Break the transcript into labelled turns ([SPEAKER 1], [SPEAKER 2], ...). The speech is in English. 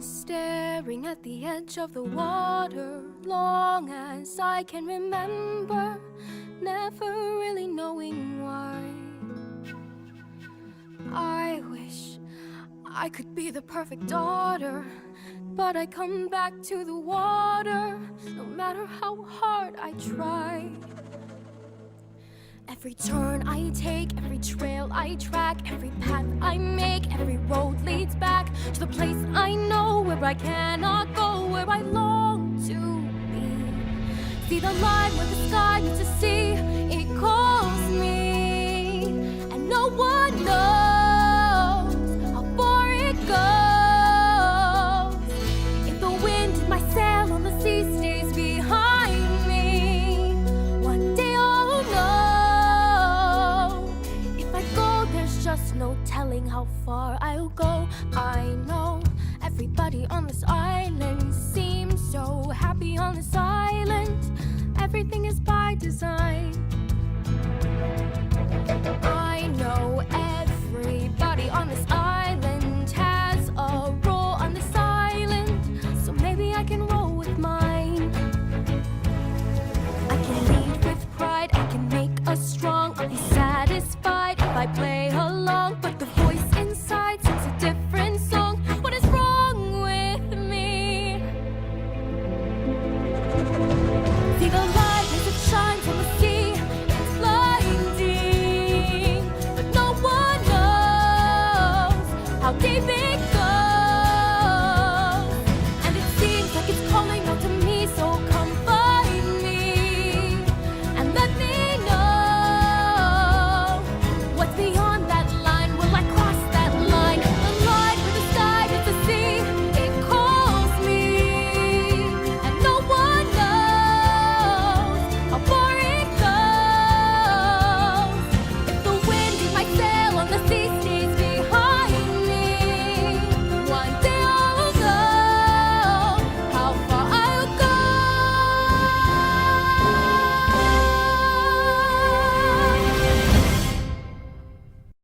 [SPEAKER 1] staring at the edge of the water long as I can remember, never really knowing why. I wish I could be the perfect daughter, but I come back to the water no matter how hard I try. Every turn I take, every trail I track, every path I make, every road leads back to the place I know where I cannot go, where I long to be. See the line where the no telling how far I'll go. I know everybody on this island seems so happy on this island. Everything is by design.